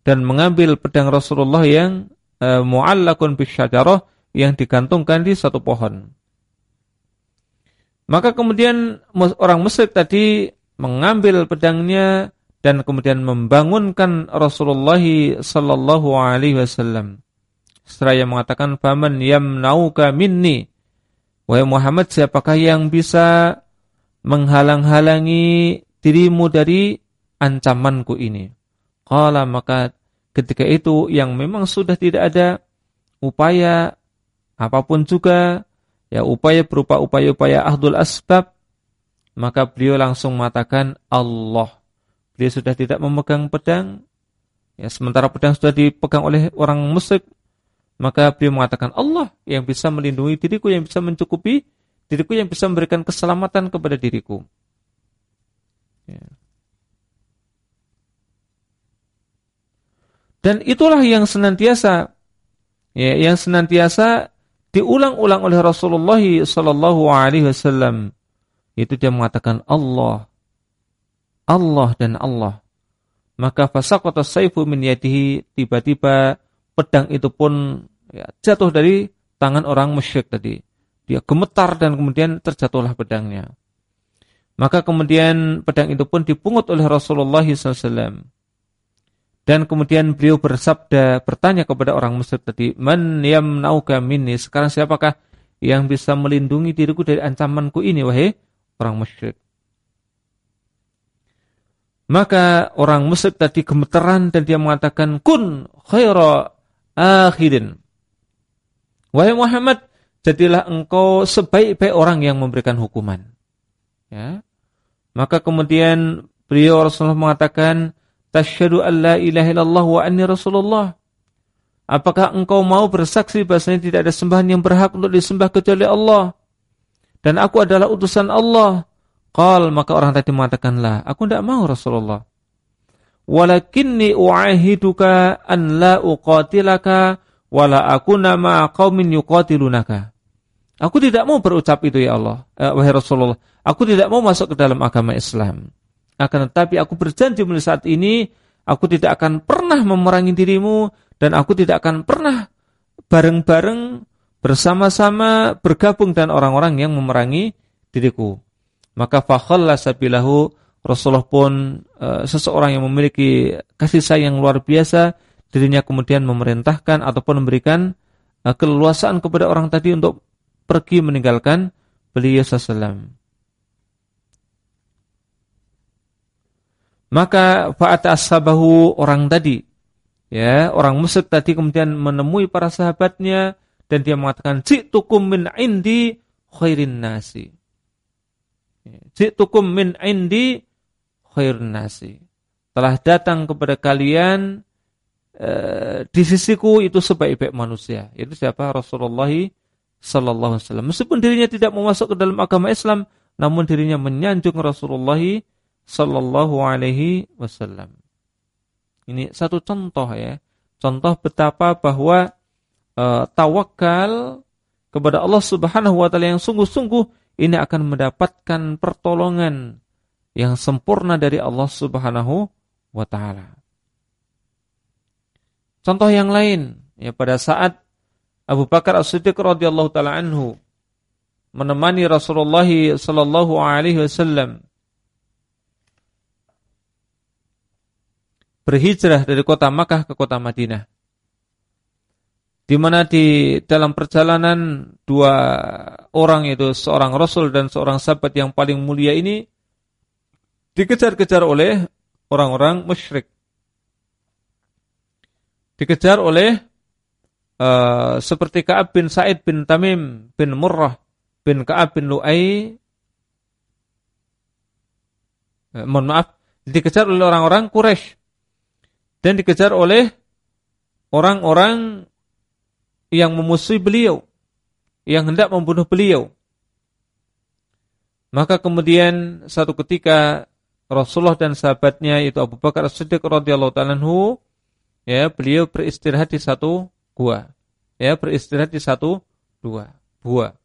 dan mengambil pedang Rasulullah yang e, mu'allakun bisyajarah yang digantungkan di satu pohon. Maka kemudian orang musyrik tadi mengambil pedangnya dan kemudian membangunkan Rasulullah sallallahu alaihi wasallam. Seraya mengatakan faman yamnauka minni. Wahai Muhammad, siapakah yang bisa menghalang-halangi dirimu dari ancamanku ini. Qala maka ketika itu yang memang sudah tidak ada upaya apa pun juga ya upaya berupa upaya-upaya ahdul asbab maka beliau langsung mengatakan Allah. Beliau sudah tidak memegang pedang ya sementara pedang sudah dipegang oleh orang musyrik maka beliau mengatakan Allah yang bisa melindungi diriku yang bisa mencukupi diriku yang bisa memberikan keselamatan kepada diriku. Ya. Dan itulah yang senantiasa ya, yang senantiasa diulang-ulang oleh Rasulullah sallallahu alaihi wasallam. Itu dia mengatakan Allah Allah dan Allah. Maka fasaqata saifu min yadihi tiba-tiba pedang itu pun ya, jatuh dari tangan orang musyrik tadi. Dia gemetar dan kemudian terjatuhlah pedangnya. Maka kemudian pedang itu pun dipungut oleh Rasulullah SAW. Dan kemudian beliau bersabda, bertanya kepada orang musyrik tadi, Man yamnauka minni, sekarang siapakah yang bisa melindungi diriku dari ancamanku ini, wahai orang musyrik. Maka orang musyrik tadi gemeteran dan dia mengatakan, Kun khaira akhirin. Wahai Muhammad, jadilah engkau sebaik-baik orang yang memberikan hukuman. Ya. Maka kemudian beliau Rasulullah mengatakan, Tashhadu an la ilaha illallah wa anni Rasulullah. Apakah engkau mau bersaksi bahasanya tidak ada sembahan yang berhak untuk disembah kecuali Allah? Dan aku adalah utusan Allah. Qal maka orang tadi mengatakanlah, aku tidak mau Rasulullah. Walakinni u'ahiduka an la uqatilaka wala akuna ma'a qaumin yuqatilunaka. Aku tidak mau berucap itu ya Allah, eh, wahai Rasulullah. Aku tidak mau masuk ke dalam agama Islam. Akan tetapi aku berjanji mulai saat ini aku tidak akan pernah memerangi dirimu dan aku tidak akan pernah bareng-bareng bersama-sama bergabung dan orang-orang yang memerangi diriku. Maka fakhalla sabilahu Rasulullah pun e, seseorang yang memiliki kasih sayang luar biasa dirinya kemudian memerintahkan ataupun memberikan uh, keleluasaan kepada orang tadi untuk pergi meninggalkan beliau sallallahu Maka fa'ata ashabahu orang tadi ya, orang musyrik tadi kemudian menemui para sahabatnya dan dia mengatakan ji'tukum min indi khairin nasi. Ji'tukum min indi khairin nasi. Telah datang kepada kalian Eh, di sisiku itu sebaik-baik manusia. Itu siapa? Rasulullah sallallahu alaihi wasallam. Meskipun dirinya tidak mau masuk ke dalam agama Islam, namun dirinya menyanjung Rasulullah sallallahu alaihi wasallam. Ini satu contoh ya. Contoh betapa bahwa uh, tawakal kepada Allah Subhanahu wa taala yang sungguh-sungguh ini akan mendapatkan pertolongan yang sempurna dari Allah Subhanahu wa taala. Contoh yang lain, ya pada saat Abu Bakar As-Siddiq radhiyallahu taala anhu menemani Rasulullah sallallahu alaihi wasallam berhijrah dari kota Makkah ke kota Madinah. Di mana di dalam perjalanan dua orang itu seorang rasul dan seorang sahabat yang paling mulia ini dikejar-kejar oleh orang-orang musyrik dikejar oleh uh, seperti Ka'ab bin Sa'id bin Tamim bin Murrah bin Ka'ab bin Lu'ay. Eh, mohon maaf dikejar oleh orang-orang Quraisy dan dikejar oleh orang-orang yang memusuhi beliau yang hendak membunuh beliau. Maka kemudian satu ketika Rasulullah dan sahabatnya itu Abu Bakar As-Siddiq radhiyallahu taala ya beliau beristirahat di satu gua. Ya, beristirahat di satu dua gua.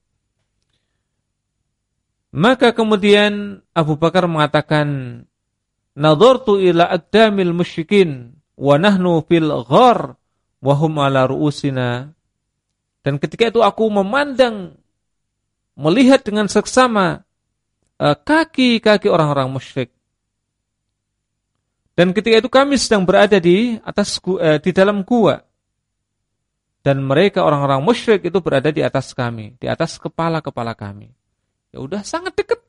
Maka kemudian Abu Bakar mengatakan, "Nadhartu ila aqdamil musyrikin wa nahnu fil ghar wa hum ala ru'usina." Dan ketika itu aku memandang melihat dengan seksama eh, kaki-kaki orang-orang musyrik dan ketika itu kami sedang berada di atas eh, di dalam gua. Dan mereka orang-orang musyrik itu berada di atas kami, di atas kepala-kepala kami. Ya udah sangat dekat.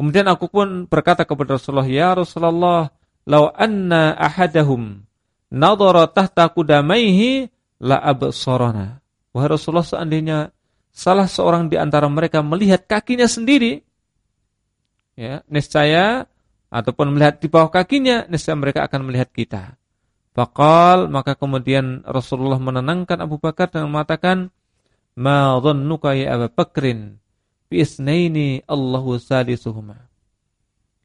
Kemudian aku pun berkata kepada Rasulullah, "Ya Rasulullah, law anna ahadahum nadhara tahta qudamaihi la absarana. Wahai Rasulullah seandainya salah seorang di antara mereka melihat kakinya sendiri ya, niscaya ataupun melihat di bawah kakinya, niscaya mereka akan melihat kita. Faqal maka kemudian Rasulullah menenangkan Abu Bakar dan mengatakan, "Ma dhannuka ya Abu Bakrin bi isnaini Allahu salisuhuma."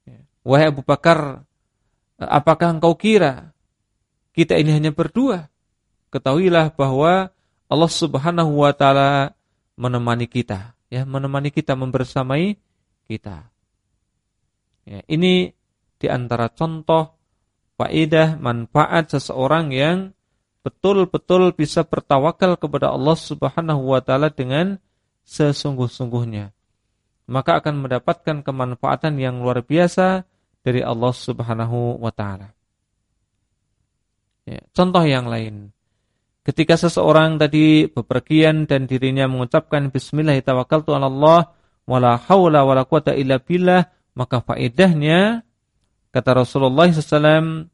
Ya. Wahai Abu Bakar, apakah engkau kira kita ini hanya berdua? Ketahuilah bahwa Allah Subhanahu wa taala menemani kita, ya, menemani kita membersamai kita. Ya, ini di antara contoh faedah manfaat seseorang yang betul-betul bisa bertawakal kepada Allah Subhanahu wa taala dengan sesungguh-sungguhnya. Maka akan mendapatkan kemanfaatan yang luar biasa dari Allah Subhanahu wa taala. Ya, contoh yang lain. Ketika seseorang tadi bepergian dan dirinya mengucapkan bismillahirrahmanirrahim wala haula wala quwata illa billah maka faedahnya kata Rasulullah SAW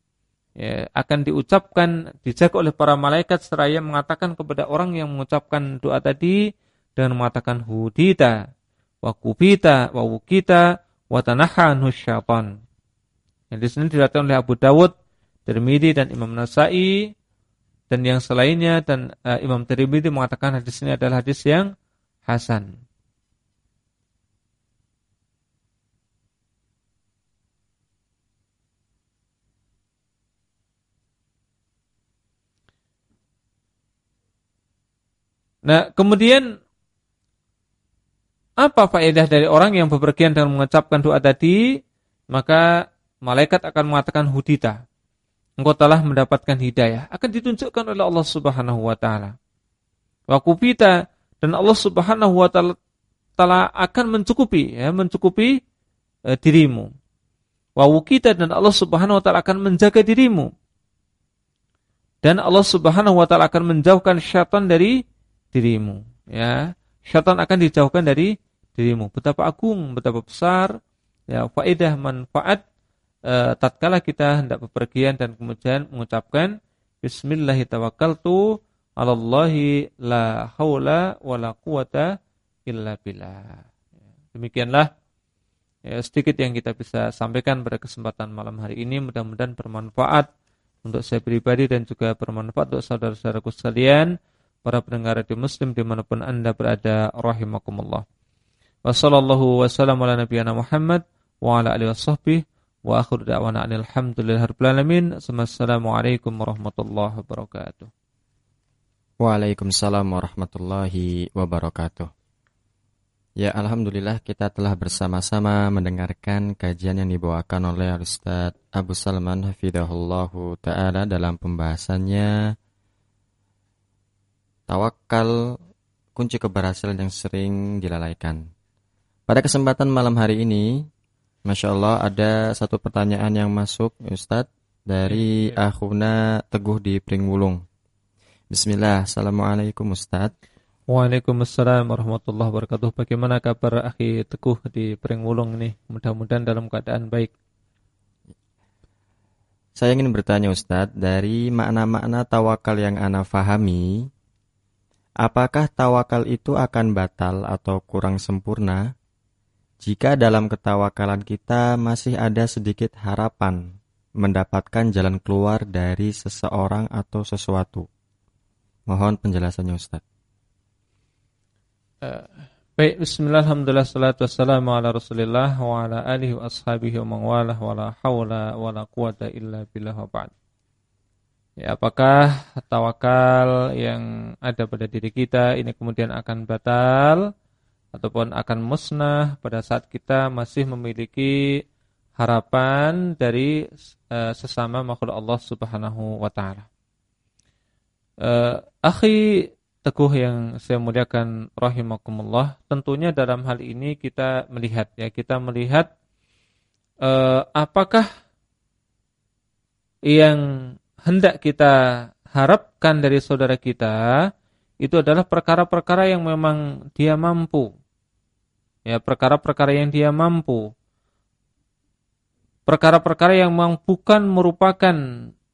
ya, akan diucapkan dijaga oleh para malaikat seraya mengatakan kepada orang yang mengucapkan doa tadi dengan mengatakan hudita wa kubita wa wukita wa tanahan syaitan. Yang di sini oleh Abu Dawud, Tirmidzi dan Imam Nasai dan yang selainnya dan uh, Imam Tirmidzi mengatakan hadis ini adalah hadis yang hasan. Nah, kemudian apa faedah dari orang yang bepergian dan mengucapkan doa tadi? Maka malaikat akan mengatakan hudita engkau telah mendapatkan hidayah akan ditunjukkan oleh Allah Subhanahu wa taala. Wa kupita dan Allah Subhanahu wa taala akan mencukupi ya, mencukupi e, dirimu. Wa wukita dan Allah Subhanahu wa taala akan menjaga dirimu. Dan Allah Subhanahu wa taala akan menjauhkan syaitan dari dirimu, ya. Syaitan akan dijauhkan dari dirimu. Betapa agung, betapa besar ya faedah manfaat e, tatkala kita hendak bepergian dan kemudian mengucapkan Bismillahirrahmanirrahim 'alallahi la haula wala quwata illa billah. Demikianlah ya, sedikit yang kita bisa sampaikan pada kesempatan malam hari ini. Mudah-mudahan bermanfaat untuk saya pribadi dan juga bermanfaat untuk saudara-saudaraku sekalian, para pendengar di Muslim di mana pun anda berada, rahimakumullah. Wassalamualaikum warahmatullahi wabarakatuh. Wa ala alihi washabbihi Wa akhir da'wana alhamdulillahirrahmanirrahim. Assalamualaikum warahmatullahi wabarakatuh. Waalaikumsalam warahmatullahi wabarakatuh. Ya Alhamdulillah kita telah bersama-sama mendengarkan kajian yang dibawakan oleh Ustaz Abu Salman Hafidahullahu Ta'ala dalam pembahasannya Tawakal kunci keberhasilan yang sering dilalaikan. Pada kesempatan malam hari ini Masya Allah ada satu pertanyaan yang masuk Ustadz dari. Akhuna Teguh di Pringwulung. Bismillah, Assalamualaikum Ustadz. Waalaikumsalam warahmatullahi wabarakatuh. Bagaimana kabar Akhi Teguh di Pringwulung ini? Mudah-mudahan dalam keadaan baik. Saya ingin bertanya Ustadz, dari makna-makna tawakal yang Anda fahami, apakah tawakal itu akan batal atau kurang sempurna jika dalam ketawakalan kita masih ada sedikit harapan mendapatkan jalan keluar dari seseorang atau sesuatu. Mohon penjelasannya Ustaz. Uh, baik, bismillah, alhamdulillah, wa ala alihi wa ashabihi wa wa la hawla wa la quwata illa. Ya, apakah tawakal yang ada pada diri kita ini kemudian akan batal? ataupun akan musnah pada saat kita masih memiliki harapan dari uh, sesama makhluk Allah Subhanahu wa taala. Uh, akhi teguh yang saya muliakan rahimakumullah, tentunya dalam hal ini kita melihat ya, kita melihat uh, apakah yang hendak kita harapkan dari saudara kita itu adalah perkara-perkara yang memang dia mampu. Ya, perkara-perkara yang dia mampu. perkara-perkara yang memang bukan merupakan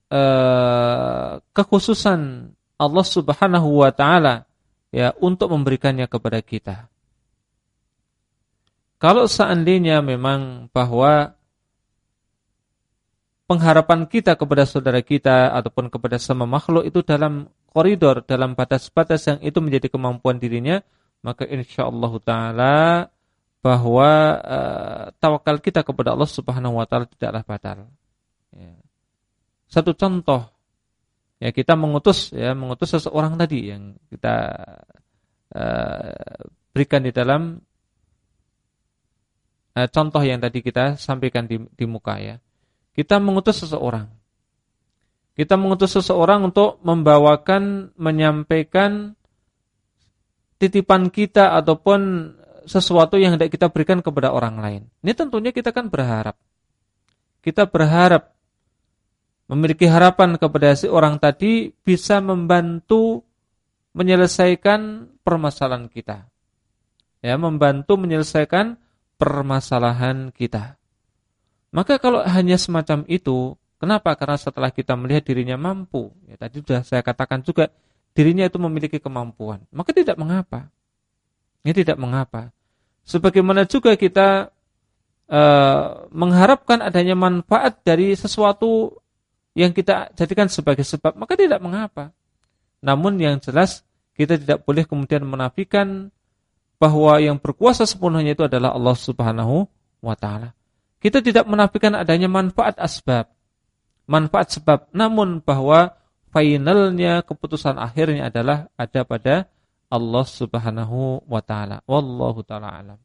uh, kekhususan Allah Subhanahu wa taala ya untuk memberikannya kepada kita. Kalau seandainya memang bahwa pengharapan kita kepada saudara kita ataupun kepada sama makhluk itu dalam koridor, dalam batas-batas yang itu menjadi kemampuan dirinya, maka insyaallah taala bahwa uh, tawakal kita kepada Allah Subhanahu wa taala tidaklah batal. Ya. Satu contoh ya kita mengutus ya mengutus seseorang tadi yang kita uh, berikan di dalam uh, contoh yang tadi kita sampaikan di, di muka ya. Kita mengutus seseorang. Kita mengutus seseorang untuk membawakan, menyampaikan titipan kita ataupun sesuatu yang hendak kita berikan kepada orang lain. Ini tentunya kita kan berharap. Kita berharap memiliki harapan kepada si orang tadi bisa membantu menyelesaikan permasalahan kita. Ya, membantu menyelesaikan permasalahan kita. Maka kalau hanya semacam itu, kenapa? Karena setelah kita melihat dirinya mampu, ya tadi sudah saya katakan juga dirinya itu memiliki kemampuan, maka tidak mengapa. Ini tidak mengapa. Sebagaimana juga kita uh, mengharapkan adanya manfaat dari sesuatu yang kita jadikan sebagai sebab, maka tidak mengapa. Namun yang jelas kita tidak boleh kemudian menafikan bahwa yang berkuasa sepenuhnya itu adalah Allah Subhanahu wa taala. Kita tidak menafikan adanya manfaat asbab, manfaat sebab, namun bahwa finalnya keputusan akhirnya adalah ada pada Allah Subhanahu wa taala. Wallahu taala alam.